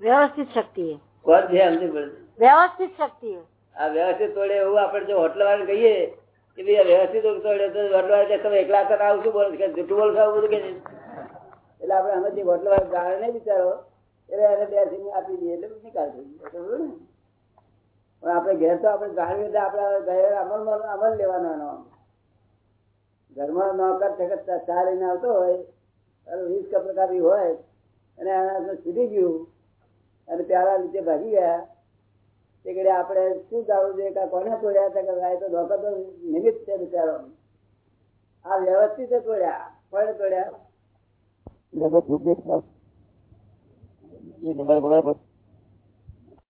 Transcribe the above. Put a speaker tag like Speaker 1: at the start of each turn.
Speaker 1: વ્યવસ્થિત શક્તિ
Speaker 2: કોણ છે સમજી પડે
Speaker 1: વ્યવસ્થિત શક્તિ
Speaker 2: આ વ્યવસ્થિત તોડે એવું આપણે જો હોટલ વાળા કહીએ કે ભાઈ આ વ્યવસ્થિત તોડે તો હોટલ વાળા તમે એકલા હતા આવું શું બોલો? કે જૂઠું બોલ ખાવું બધું કે એટલે આપણે જે હોટલ વાળા ગાળે નહીં બિચારો એટલે એને બે સિંહ આપી દઈએ એટલે નિકાલ થઈ ગયો ને? પણ આપણે ઘેર તો આપણે ગાળીએ તો આપણે ઘરે અમલ અમલ લેવાનો એનો ઘરમાં નોકર છકત ચા લઈને આવતો હોય વીસ કપડા કાપી હોય અને છૂટી ગયું. અને પ્યારા નીચે ભાગી ગયા. તે કડે આપણે શું જાણવું જોઈએ કે કોને તોડ્યા હતા કે ભાઈ? તો ધોકા તો નિમિત્ત છે બિચારો આ વ્યવસ્થિત તોડ્યા. કોને તોડ્યા?
Speaker 3: જગત બરાબર